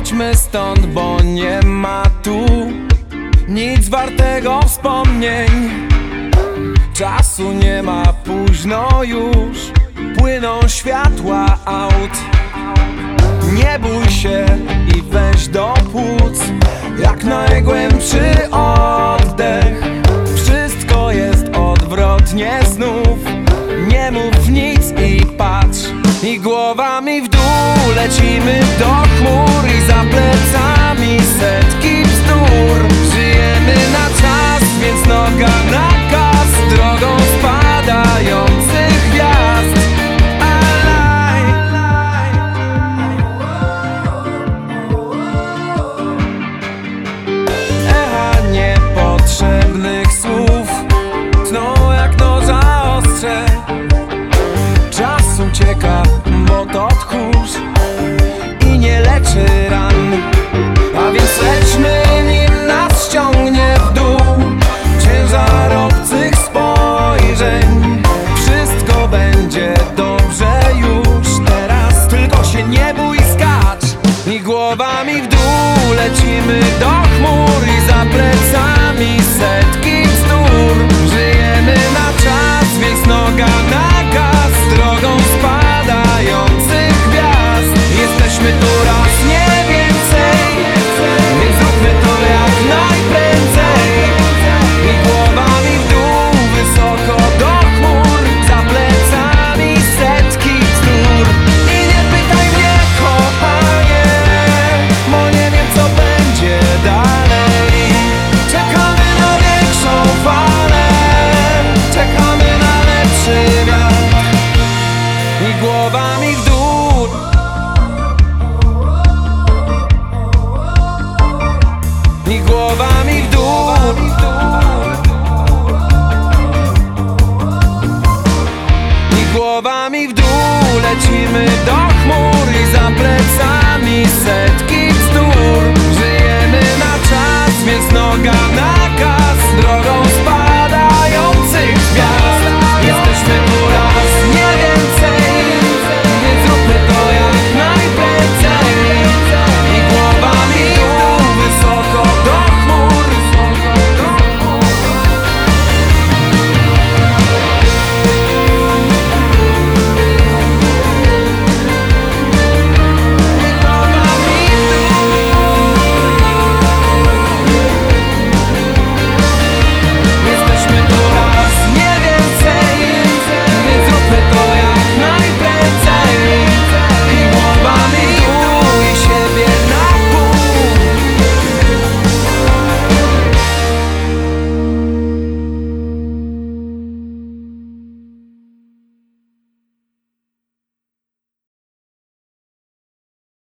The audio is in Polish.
Chodźmy stąd, bo nie ma tu nic wartego wspomnień. Czasu nie ma, późno już Płyną światła aut. Nie bój się i weź do płuc Jak najgłębszy oddech. Wszystko jest odwrotnie znów. Nie mów ucieka, bo to tchórz i nie leczy ran. A więc leczmy, nim nas ciągnie w dół ciężar obcych spojrzeń. Wszystko będzie dobrze już teraz, tylko się nie bój, skacz i głowami w dół lecimy do chmur i za plecami setki. lecimy do chmur.